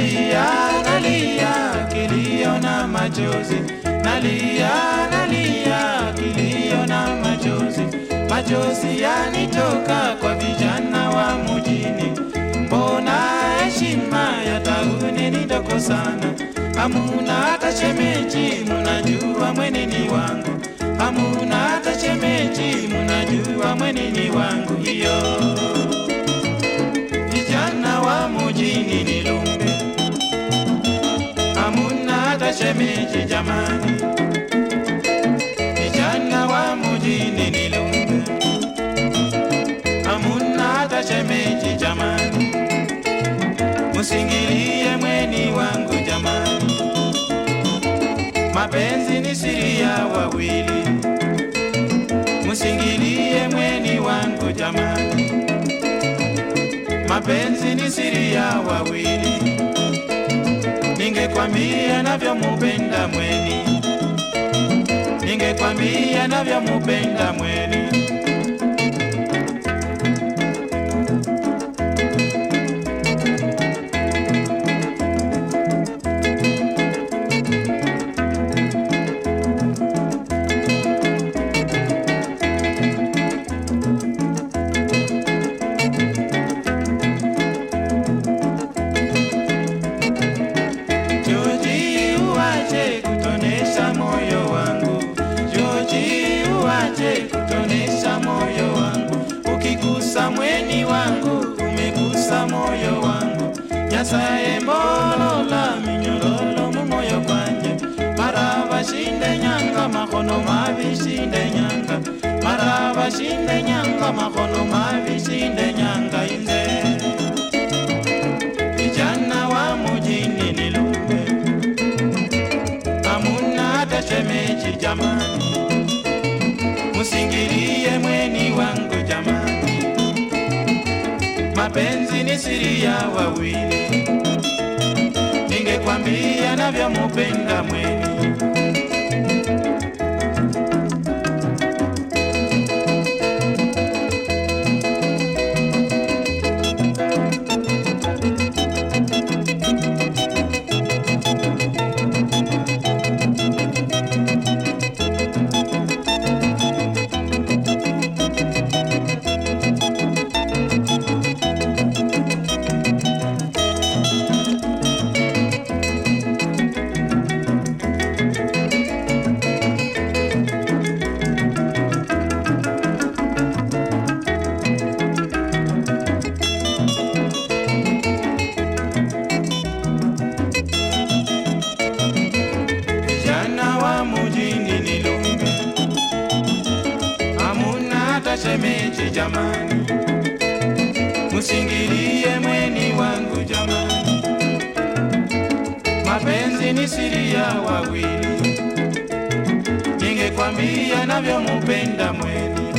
nalia, nalia, kilio na machozi, nalia, nalia, kilio na machozi, machozi yanitoka kwa vijana wa mujini. Mbona heshima ya tauni ni ndoko sana, hamuna hata shemeji, munajua mweneni wangu, hamuna hata shemeji, munajua mweneni wangu. Hiyo. Shemeji jamani. Vijana wa mjini ni lumbe, hamuna hata shemeji jamani. Musingilie mweni wangu jamani, mapenzi ni siri ya wawili. Musingilie mweni wangu jamani, mapenzi ni siri ya wawili. Ningekwambia navyomupenda mweni, ningekwambia navyomupenda mweni. Uache kutonesha moyo wangu. Joji, uache kutonesha moyo wangu. Ukigusa mweni wangu, umegusa moyo wangu. Nyasaye mbolola minyololo mu moyo kwanje. Mara bashinde nyanga makono mabi shinde nyanga. Mara bashinde nyanga makono mabi shinde nyanga mapenzi ni siri ya wawili, ningekwambia navyomupenda mweni. Jamani, musingilie mweni wangu jamani, mapenzi ni siri ya wawili, ningekwambia navyomupenda mweni